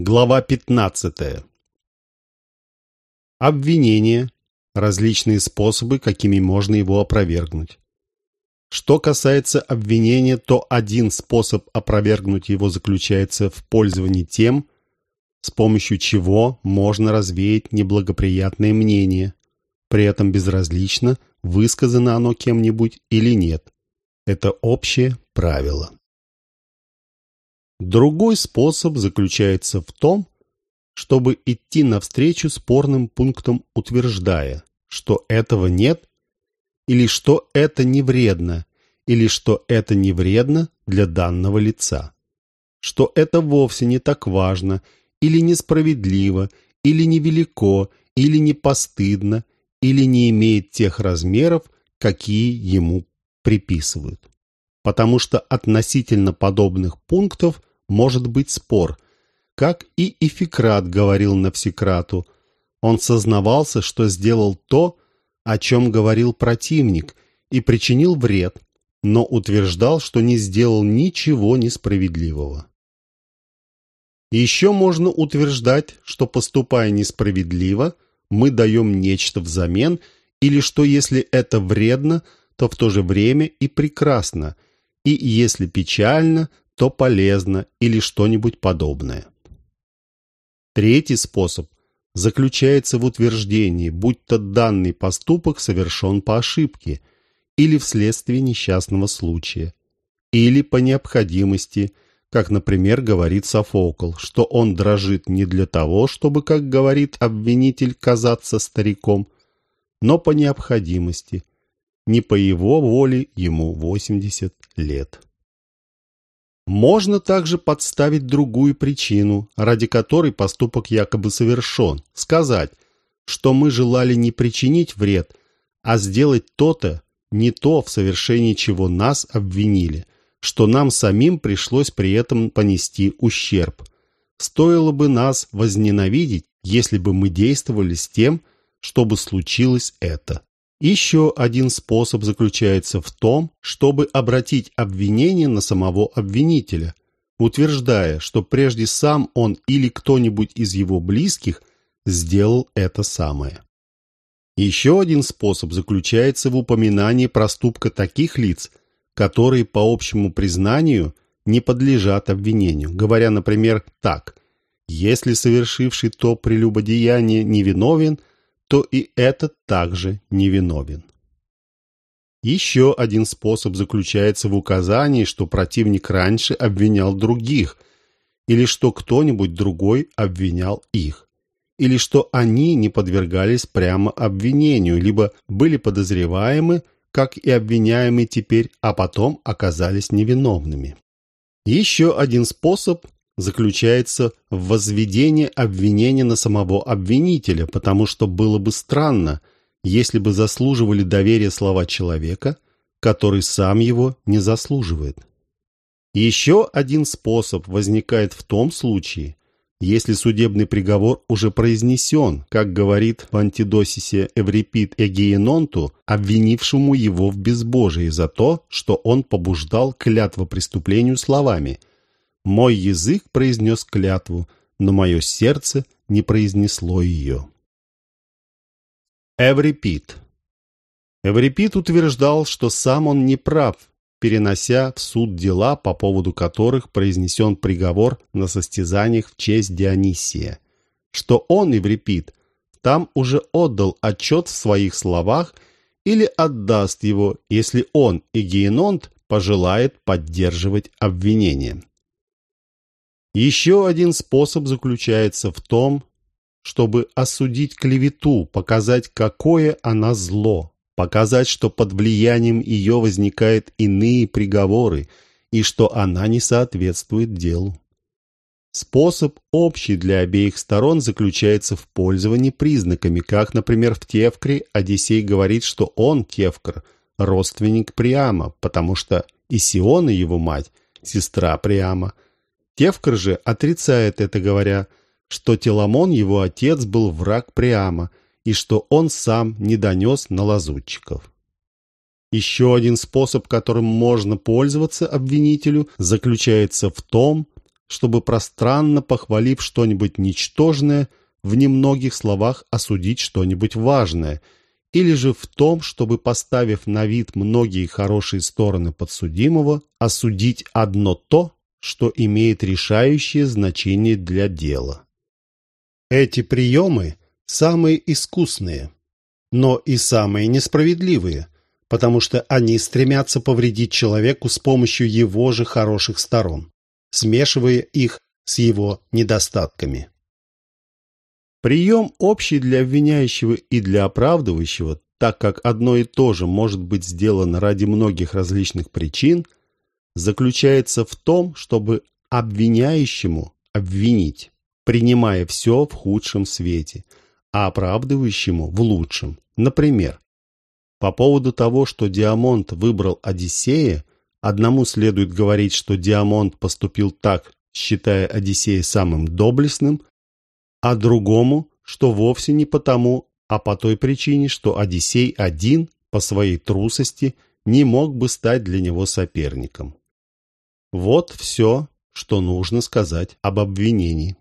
Глава 15. Обвинение. Различные способы, какими можно его опровергнуть. Что касается обвинения, то один способ опровергнуть его заключается в пользовании тем, с помощью чего можно развеять неблагоприятное мнение, при этом безразлично, высказано оно кем-нибудь или нет. Это общее правило. Другой способ заключается в том, чтобы идти навстречу спорным пунктам, утверждая, что этого нет, или что это не вредно, или что это не вредно для данного лица, что это вовсе не так важно, или несправедливо, или невелико, или не постыдно, или не имеет тех размеров, какие ему приписывают. Потому что относительно подобных пунктов может быть спор. Как и Ификрат говорил Навсекрату, он сознавался, что сделал то, о чем говорил противник, и причинил вред, но утверждал, что не сделал ничего несправедливого. Еще можно утверждать, что поступая несправедливо, мы даем нечто взамен, или что если это вредно, то в то же время и прекрасно, и если печально, то полезно или что-нибудь подобное. Третий способ заключается в утверждении, будь то данный поступок совершен по ошибке или вследствие несчастного случая, или по необходимости, как, например, говорит Софокл, что он дрожит не для того, чтобы, как говорит обвинитель, казаться стариком, но по необходимости, не по его воле ему 80 лет. Можно также подставить другую причину, ради которой поступок якобы совершен, сказать, что мы желали не причинить вред, а сделать то-то, не то, в совершении чего нас обвинили, что нам самим пришлось при этом понести ущерб. Стоило бы нас возненавидеть, если бы мы действовали с тем, чтобы случилось это. Еще один способ заключается в том, чтобы обратить обвинение на самого обвинителя, утверждая, что прежде сам он или кто-нибудь из его близких сделал это самое. Еще один способ заключается в упоминании проступка таких лиц, которые по общему признанию не подлежат обвинению, говоря, например, так «Если совершивший то прелюбодеяние невиновен, то и этот также невиновен. Еще один способ заключается в указании, что противник раньше обвинял других, или что кто-нибудь другой обвинял их, или что они не подвергались прямо обвинению, либо были подозреваемы, как и обвиняемы теперь, а потом оказались невиновными. Еще один способ заключается в возведении обвинения на самого обвинителя, потому что было бы странно, если бы заслуживали доверия слова человека, который сам его не заслуживает. Еще один способ возникает в том случае, если судебный приговор уже произнесен, как говорит в антидосисе Эврипид Эгеенонту, обвинившему его в безбожии за то, что он побуждал клятво преступлению словами – мой язык произнес клятву, но мое сердце не произнесло ее. Эврипид Эврипид утверждал, что сам он не прав, перенося в суд дела, по поводу которых произнесен приговор на состязаниях в честь Дионисия, что он, Эврипид, там уже отдал отчет в своих словах или отдаст его, если он и Гейнонт пожелает поддерживать обвинение. Еще один способ заключается в том, чтобы осудить клевету, показать, какое она зло, показать, что под влиянием ее возникают иные приговоры и что она не соответствует делу. Способ общий для обеих сторон заключается в пользовании признаками, как, например, в Тевкре Одиссей говорит, что он, Тевкр, родственник Приама, потому что Исиона, его мать, сестра Приама – Тевкр же отрицает это, говоря, что Теламон, его отец, был враг Приама, и что он сам не донес на лазутчиков. Еще один способ, которым можно пользоваться обвинителю, заключается в том, чтобы пространно похвалив что-нибудь ничтожное, в немногих словах осудить что-нибудь важное, или же в том, чтобы, поставив на вид многие хорошие стороны подсудимого, осудить одно то, что имеет решающее значение для дела. Эти приемы самые искусные, но и самые несправедливые, потому что они стремятся повредить человеку с помощью его же хороших сторон, смешивая их с его недостатками. Прием общий для обвиняющего и для оправдывающего, так как одно и то же может быть сделано ради многих различных причин, заключается в том, чтобы обвиняющему обвинить, принимая все в худшем свете, а оправдывающему в лучшем. Например, по поводу того, что Диамонт выбрал Одиссея, одному следует говорить, что Диамонт поступил так, считая Одиссея самым доблестным, а другому, что вовсе не потому, а по той причине, что Одиссей один по своей трусости не мог бы стать для него соперником. Вот все, что нужно сказать об обвинении.